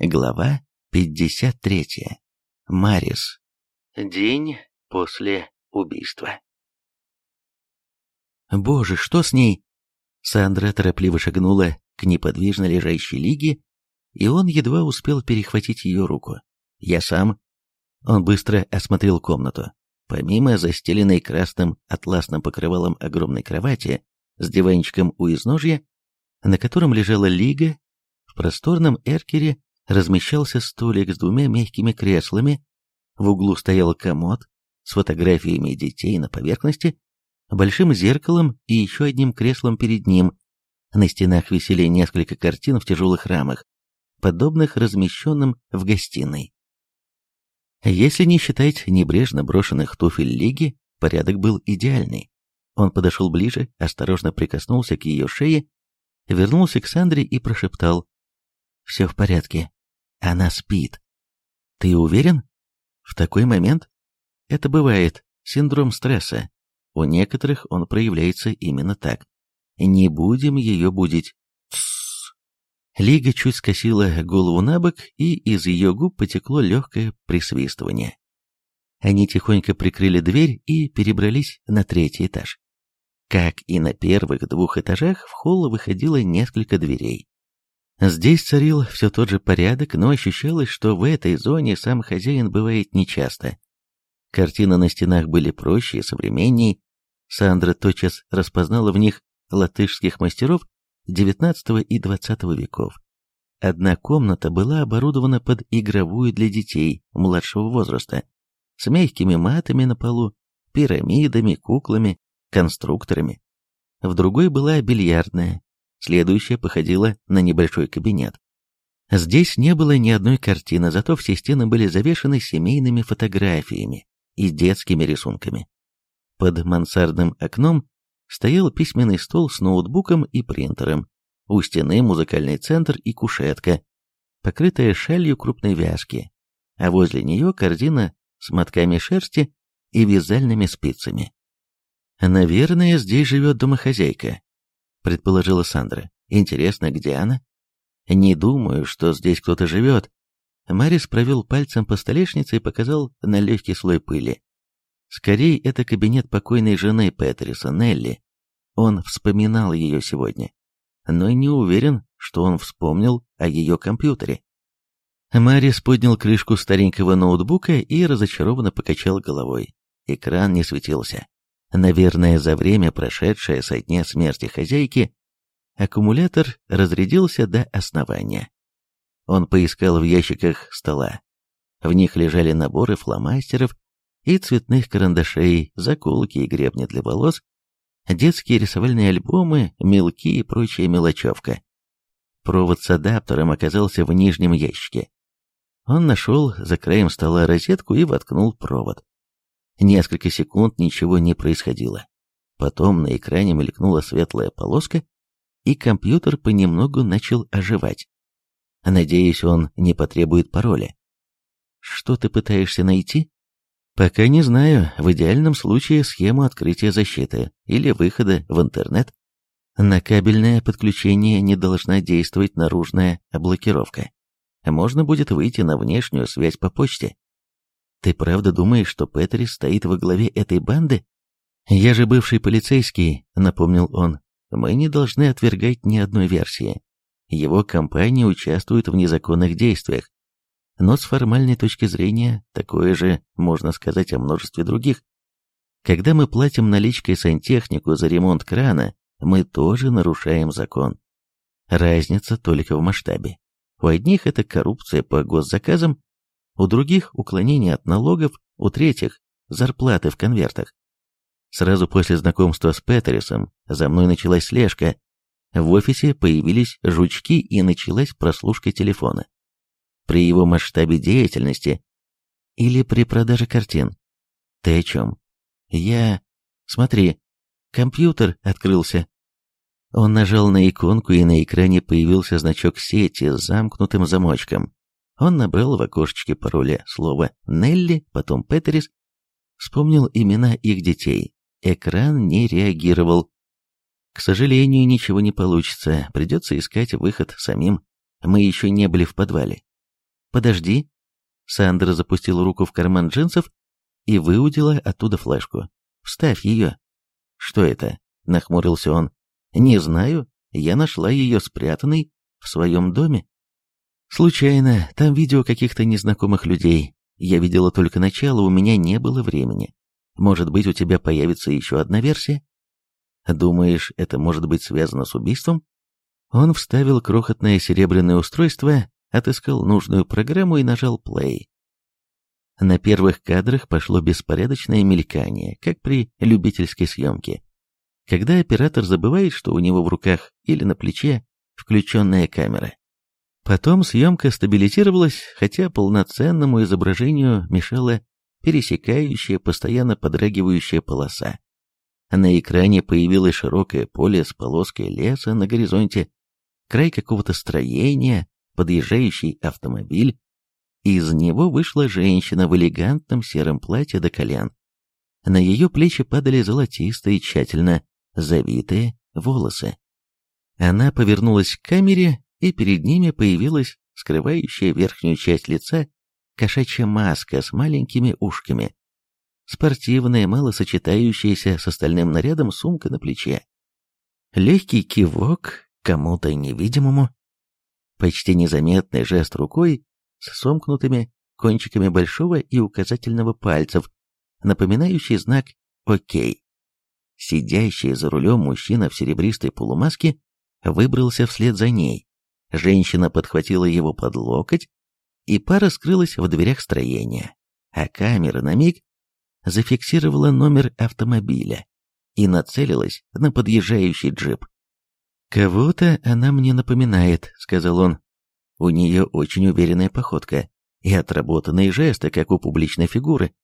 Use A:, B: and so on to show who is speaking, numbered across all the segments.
A: Глава 53. Марис. День после убийства. «Боже, что с ней?» Сандра торопливо шагнула к неподвижно лежащей Лиге, и он едва успел перехватить ее руку. «Я сам». Он быстро осмотрел комнату. Помимо застеленной красным атласным покрывалом огромной кровати с диванчиком у изножья, на котором лежала Лига, в просторном эркере размещался столик с двумя мягкими креслами, в углу стоял комод с фотографиями детей на поверхности, большим зеркалом и еще одним креслом перед ним. На стенах висели несколько картин в тяжелых рамах, подобных размещенным в гостиной. Если не считать небрежно брошенных туфель Лиги, порядок был идеальный. Он подошел ближе, осторожно прикоснулся к ее шее, вернулся к Сандре и прошептал «Все в порядке, она спит. Ты уверен? В такой момент? Это бывает. Синдром стресса. У некоторых он проявляется именно так. Не будем ее будить. Тссс. Лига чуть скосила голову на бок, и из ее губ потекло легкое присвистывание. Они тихонько прикрыли дверь и перебрались на третий этаж. Как и на первых двух этажах, в холл выходило несколько дверей. Здесь царил все тот же порядок, но ощущалось, что в этой зоне сам хозяин бывает нечасто. Картины на стенах были проще и современней. Сандра тотчас распознала в них латышских мастеров XIX и XX веков. Одна комната была оборудована под игровую для детей младшего возраста, с мягкими матами на полу, пирамидами, куклами, конструкторами. В другой была бильярдная, Следующая походила на небольшой кабинет. Здесь не было ни одной картины, зато все стены были завешены семейными фотографиями и детскими рисунками. Под мансардным окном стоял письменный стол с ноутбуком и принтером. У стены музыкальный центр и кушетка, покрытая шалью крупной вязки, а возле нее корзина с мотками шерсти и вязальными спицами. Наверное, здесь живет домохозяйка, предположила Сандра. «Интересно, где она?» «Не думаю, что здесь кто-то живет». Марис провел пальцем по столешнице и показал на легкий слой пыли. «Скорее, это кабинет покойной жены Петриса, Нелли. Он вспоминал ее сегодня, но не уверен, что он вспомнил о ее компьютере». Марис поднял крышку старенького ноутбука и разочарованно покачал головой. Экран не светился. Наверное, за время, прошедшее со дня смерти хозяйки, аккумулятор разрядился до основания. Он поискал в ящиках стола. В них лежали наборы фломастеров и цветных карандашей, заколки и гребни для волос, детские рисовальные альбомы, мелки и прочая мелочевка. Провод с адаптером оказался в нижнем ящике. Он нашел за краем стола розетку и воткнул провод. Несколько секунд ничего не происходило. Потом на экране мелькнула светлая полоска, и компьютер понемногу начал оживать. Надеюсь, он не потребует пароля. Что ты пытаешься найти? Пока не знаю. В идеальном случае схему открытия защиты или выхода в интернет. На кабельное подключение не должна действовать наружная блокировка. Можно будет выйти на внешнюю связь по почте. Ты правда думаешь, что Петри стоит во главе этой банды? Я же бывший полицейский, напомнил он. Мы не должны отвергать ни одной версии. Его компания участвует в незаконных действиях. Но с формальной точки зрения такое же можно сказать о множестве других. Когда мы платим наличкой сантехнику за ремонт крана, мы тоже нарушаем закон. Разница только в масштабе. У одних это коррупция по госзаказам, у других – уклонение от налогов, у третьих – зарплаты в конвертах. Сразу после знакомства с Петерисом за мной началась слежка. В офисе появились жучки и началась прослушка телефона. При его масштабе деятельности или при продаже картин. Ты о чем? Я... Смотри, компьютер открылся. Он нажал на иконку, и на экране появился значок сети с замкнутым замочком. Он набрал в окошечке пароля слово «Нелли», потом «Петерис», вспомнил имена их детей. Экран не реагировал. К сожалению, ничего не получится, придется искать выход самим. Мы еще не были в подвале. Подожди. Сандра запустила руку в карман джинсов и выудила оттуда флешку. Вставь ее. Что это? Нахмурился он. Не знаю, я нашла ее спрятанной в своем доме. Случайно, там видео каких-то незнакомых людей. Я видела только начало, у меня не было времени. Может быть, у тебя появится еще одна версия? Думаешь, это может быть связано с убийством? Он вставил крохотное серебряное устройство, отыскал нужную программу и нажал play. На первых кадрах пошло беспорядочное мелькание, как при любительской съемке. Когда оператор забывает, что у него в руках или на плече включенная камера. Потом съемка стабилизировалась, хотя полноценному изображению мешала пересекающая, постоянно подрагивающая полоса. На экране появилось широкое поле с полоской леса на горизонте, край какого-то строения, подъезжающий автомобиль. Из него вышла женщина в элегантном сером платье до колен. На ее плечи падали золотистые, тщательно завитые волосы. Она повернулась к камере и перед ними появилась скрывающая верхнюю часть лица кошачья маска с маленькими ушками, спортивная, мало сочетающаяся с остальным нарядом сумка на плече, легкий кивок кому-то невидимому, почти незаметный жест рукой с сомкнутыми кончиками большого и указательного пальцев, напоминающий знак «Окей». Сидящий за рулем мужчина в серебристой полумаске выбрался вслед за ней, Женщина подхватила его под локоть, и пара скрылась в дверях строения, а камера на миг зафиксировала номер автомобиля и нацелилась на подъезжающий джип. «Кого-то она мне напоминает», — сказал он. «У нее очень уверенная походка и отработанные жесты, как у публичной фигуры.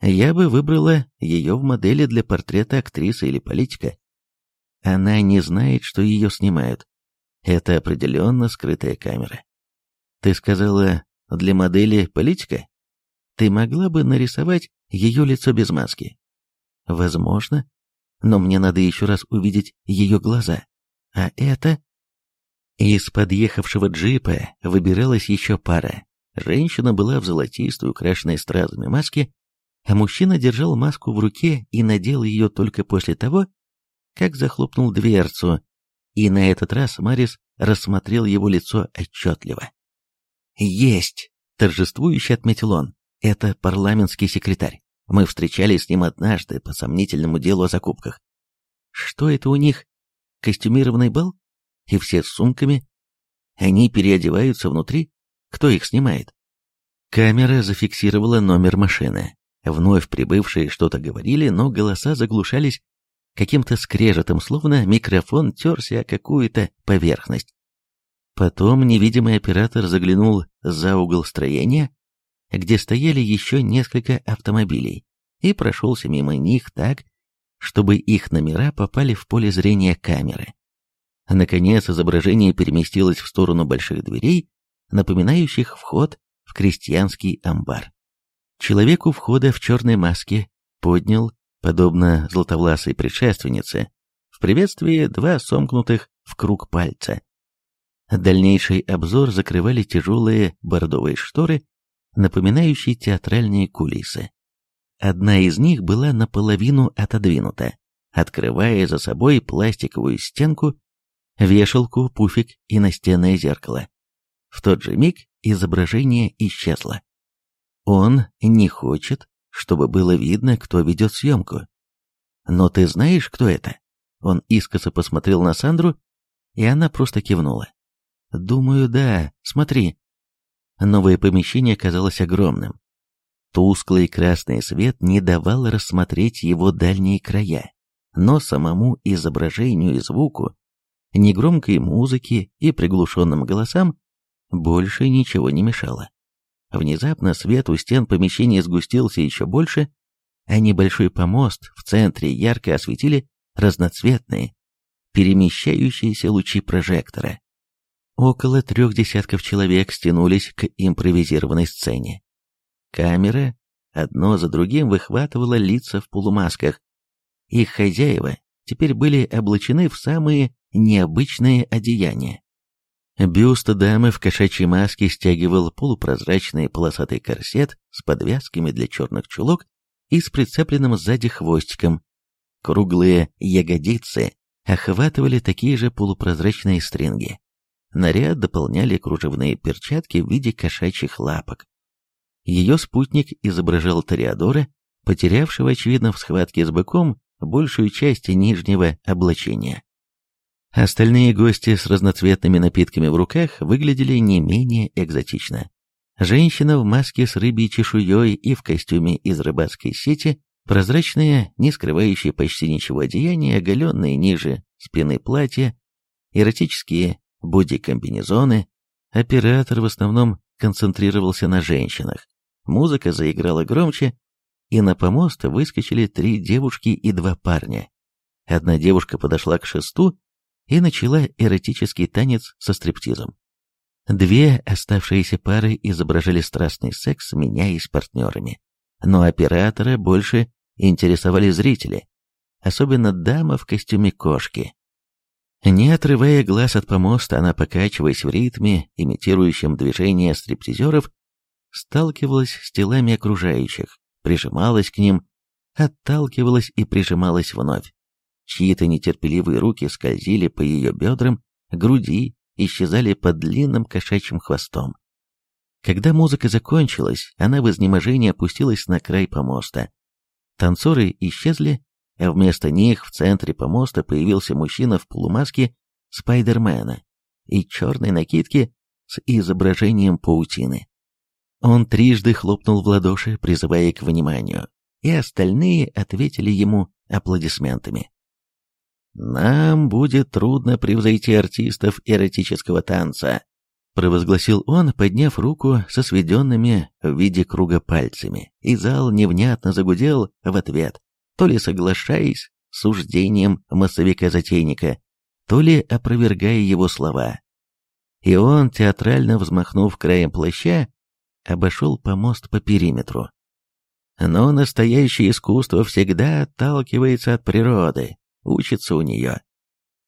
A: Я бы выбрала ее в модели для портрета актрисы или политика. Она не знает, что ее снимают, это определенно скрытая камера. Ты сказала, для модели политика? Ты могла бы нарисовать ее лицо без маски? Возможно. Но мне надо еще раз увидеть ее глаза. А это... Из подъехавшего джипа выбиралась еще пара. Женщина была в золотистой, украшенной стразами маске, а мужчина держал маску в руке и надел ее только после того, как захлопнул дверцу, и на этот раз Марис рассмотрел его лицо отчетливо. «Есть!» — торжествующе отметил он. «Это парламентский секретарь. Мы встречались с ним однажды по сомнительному делу о закупках. Что это у них? Костюмированный бал? И все с сумками? Они переодеваются внутри? Кто их снимает?» Камера зафиксировала номер машины. Вновь прибывшие что-то говорили, но голоса заглушались каким-то скрежетом, словно микрофон терся о какую-то поверхность. Потом невидимый оператор заглянул за угол строения, где стояли еще несколько автомобилей, и прошелся мимо них так, чтобы их номера попали в поле зрения камеры. Наконец изображение переместилось в сторону больших дверей, напоминающих вход в крестьянский амбар. Человек у входа в черной маске поднял подобно златовласой предшественнице, в приветствии два сомкнутых в круг пальца. Дальнейший обзор закрывали тяжелые бордовые шторы, напоминающие театральные кулисы. Одна из них была наполовину отодвинута, открывая за собой пластиковую стенку, вешалку, пуфик и настенное зеркало. В тот же миг изображение исчезло. Он не хочет чтобы было видно, кто ведет съемку. «Но ты знаешь, кто это?» Он искоса посмотрел на Сандру, и она просто кивнула. «Думаю, да, смотри». Новое помещение казалось огромным. Тусклый красный свет не давал рассмотреть его дальние края, но самому изображению и звуку, негромкой музыке и приглушенным голосам больше ничего не мешало. Внезапно свет у стен помещения сгустился еще больше, а небольшой помост в центре ярко осветили разноцветные, перемещающиеся лучи прожектора. Около трех десятков человек стянулись к импровизированной сцене. Камера одно за другим выхватывала лица в полумасках. Их хозяева теперь были облачены в самые необычные одеяния. Бюст дамы в кошачьей маске стягивал полупрозрачный полосатый корсет с подвязками для черных чулок и с прицепленным сзади хвостиком. Круглые ягодицы охватывали такие же полупрозрачные стринги. Наряд дополняли кружевные перчатки в виде кошачьих лапок. Ее спутник изображал Тореадора, потерявшего, очевидно, в схватке с быком большую часть нижнего облачения. Остальные гости с разноцветными напитками в руках выглядели не менее экзотично. Женщина в маске с рыбьей чешуей и в костюме из рыбацкой сети, прозрачное, не скрывающее почти ничего одеяние, оголенные ниже спины платья, эротические боди-комбинезоны. Оператор в основном концентрировался на женщинах. Музыка заиграла громче, и на помост выскочили три девушки и два парня. Одна девушка подошла к шесту и начала эротический танец со стриптизом. Две оставшиеся пары изображали страстный секс, меняясь партнерами. Но оператора больше интересовали зрители, особенно дама в костюме кошки. Не отрывая глаз от помоста, она, покачиваясь в ритме, имитирующем движение стриптизеров, сталкивалась с телами окружающих, прижималась к ним, отталкивалась и прижималась вновь. Чьи-то нетерпеливые руки скользили по ее бедрам, груди, исчезали под длинным кошачьим хвостом. Когда музыка закончилась, она в изнеможении опустилась на край помоста. Танцоры исчезли, а вместо них в центре помоста появился мужчина в полумаске Спайдермена и черной накидке с изображением паутины. Он трижды хлопнул в ладоши, призывая к вниманию, и остальные ответили ему аплодисментами. «Нам будет трудно превзойти артистов эротического танца», провозгласил он, подняв руку со сведенными в виде круга пальцами, и зал невнятно загудел в ответ, то ли соглашаясь с суждением массовика-затейника, то ли опровергая его слова. И он, театрально взмахнув краем плаща, обошел помост по периметру. Но настоящее искусство всегда отталкивается от природы, учится у нее.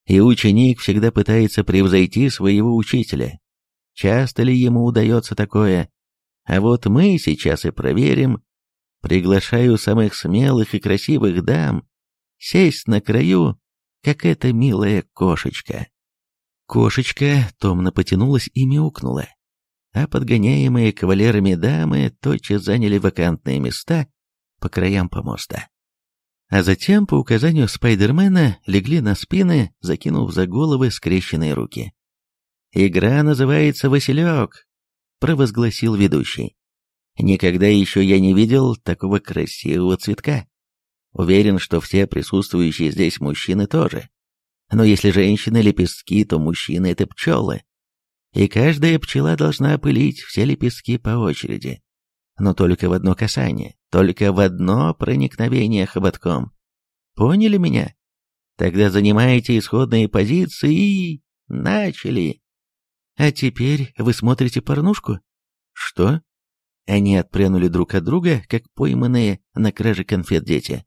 A: И ученик всегда пытается превзойти своего учителя. Часто ли ему удается такое? А вот мы сейчас и проверим. Приглашаю самых смелых и красивых дам сесть на краю, как эта милая кошечка. Кошечка томно потянулась и мяукнула, а подгоняемые кавалерами дамы тотчас заняли вакантные места по краям помоста а затем, по указанию Спайдермена, легли на спины, закинув за головы скрещенные руки. «Игра называется «Василек», — провозгласил ведущий. «Никогда еще я не видел такого красивого цветка. Уверен, что все присутствующие здесь мужчины тоже. Но если женщины — лепестки, то мужчины — это пчелы. И каждая пчела должна опылить все лепестки по очереди но только в одно касание, только в одно проникновение хоботком. Поняли меня? Тогда занимаете исходные позиции и... начали. А теперь вы смотрите порнушку? Что? Они отпрянули друг от друга, как пойманные на краже конфет дети.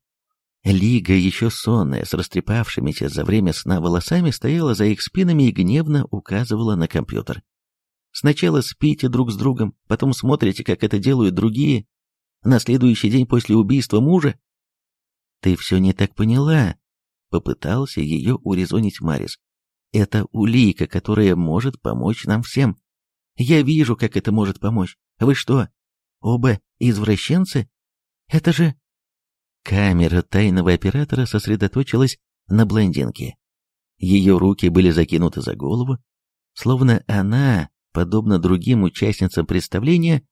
A: Лига, еще сонная, с растрепавшимися за время сна волосами, стояла за их спинами и гневно указывала на компьютер. Сначала спите друг с другом, потом смотрите, как это делают другие. На следующий день после убийства мужа...» «Ты все не так поняла», — попытался ее урезонить Марис. «Это улика, которая может помочь нам всем. Я вижу, как это может помочь. Вы что, оба извращенцы? Это же...» Камера тайного оператора сосредоточилась на блондинке. Ее руки были закинуты за голову, словно она подобно другим участницам представления,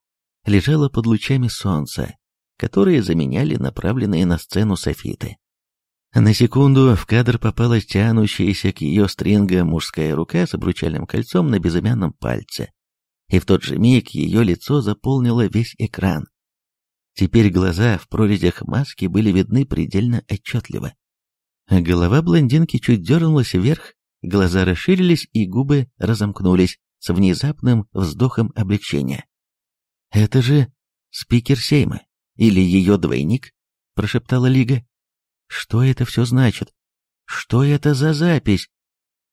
A: лежала под лучами солнца, которые заменяли направленные на сцену софиты. На секунду в кадр попалась тянущаяся к ее стринга мужская рука с обручальным кольцом на безымянном пальце. И в тот же миг ее лицо заполнило весь экран. Теперь глаза в прорезях маски были видны предельно отчетливо. Голова блондинки чуть дернулась вверх, глаза расширились и губы разомкнулись с внезапным вздохом облегчения. «Это же спикер Сейма, или ее двойник?» – прошептала Лига. «Что это все значит? Что это за запись?»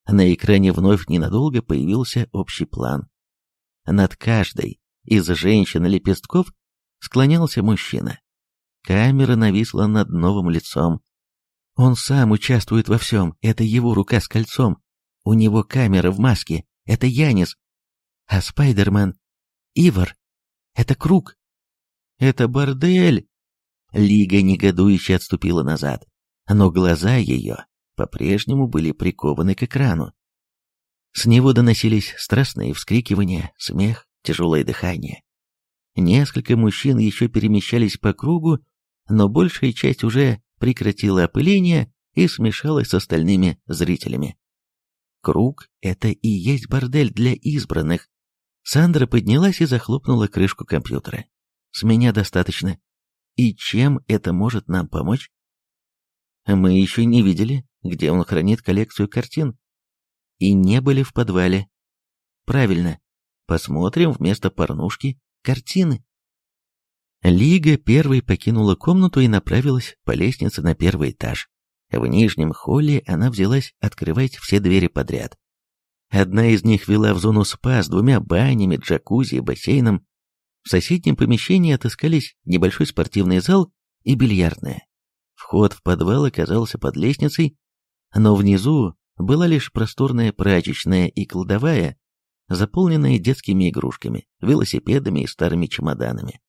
A: На экране вновь ненадолго появился общий план. Над каждой из женщин-лепестков склонялся мужчина. Камера нависла над новым лицом. Он сам участвует во всем, это его рука с кольцом. У него камера в маске, это Янис. А Спайдермен? Ивар. Это Круг. Это бордель. Лига негодующе отступила назад, но глаза ее по-прежнему были прикованы к экрану. С него доносились страстные вскрикивания, смех, тяжелое дыхание. Несколько мужчин еще перемещались по кругу, но большая часть уже прекратила опыление и смешалась с остальными зрителями. Круг — это и есть бордель для избранных. Сандра поднялась и захлопнула крышку компьютера. С меня достаточно. И чем это может нам помочь? Мы еще не видели, где он хранит коллекцию картин. И не были в подвале. Правильно. Посмотрим вместо порнушки картины. Лига первой покинула комнату и направилась по лестнице на первый этаж. В нижнем холле она взялась открывать все двери подряд. Одна из них вела в зону спа с двумя банями, джакузи, и бассейном. В соседнем помещении отыскались небольшой спортивный зал и бильярдная. Вход в подвал оказался под лестницей, но внизу была лишь просторная прачечная и кладовая, заполненная детскими игрушками, велосипедами и старыми чемоданами.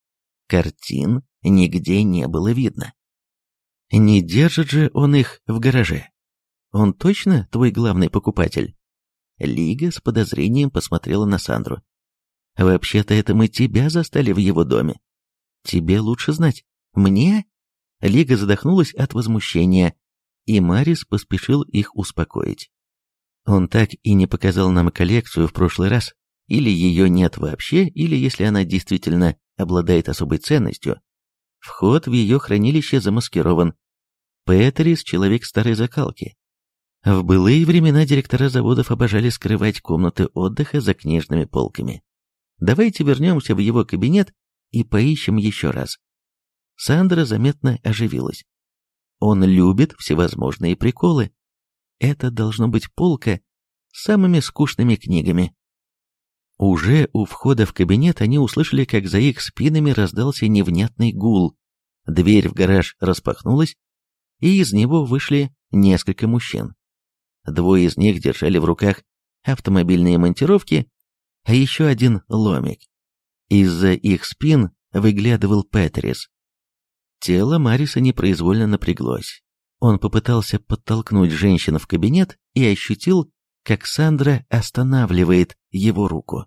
A: Картин нигде не было видно. Не держит же он их в гараже. Он точно твой главный покупатель? Лига с подозрением посмотрела на Сандру. Вообще-то это мы тебя застали в его доме. Тебе лучше знать. Мне? Лига задохнулась от возмущения, и Марис поспешил их успокоить. Он так и не показал нам коллекцию в прошлый раз. Или ее нет вообще, или если она действительно обладает особой ценностью, Вход в ее хранилище замаскирован. Петрис — человек старой закалки. В былые времена директора заводов обожали скрывать комнаты отдыха за книжными полками. Давайте вернемся в его кабинет и поищем еще раз. Сандра заметно оживилась. Он любит всевозможные приколы. Это должно быть полка с самыми скучными книгами. Уже у входа в кабинет они услышали, как за их спинами раздался невнятный гул. Дверь в гараж распахнулась, и из него вышли несколько мужчин. Двое из них держали в руках автомобильные монтировки, а еще один ломик. Из-за их спин выглядывал Петрис. Тело Мариса непроизвольно напряглось. Он попытался подтолкнуть женщину в кабинет и ощутил, как Сандра останавливает, его руку.